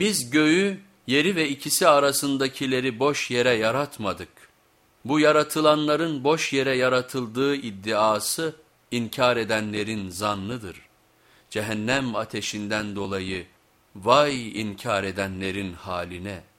Biz göğü, yeri ve ikisi arasındakileri boş yere yaratmadık. Bu yaratılanların boş yere yaratıldığı iddiası inkar edenlerin zannıdır. Cehennem ateşinden dolayı vay inkar edenlerin haline.''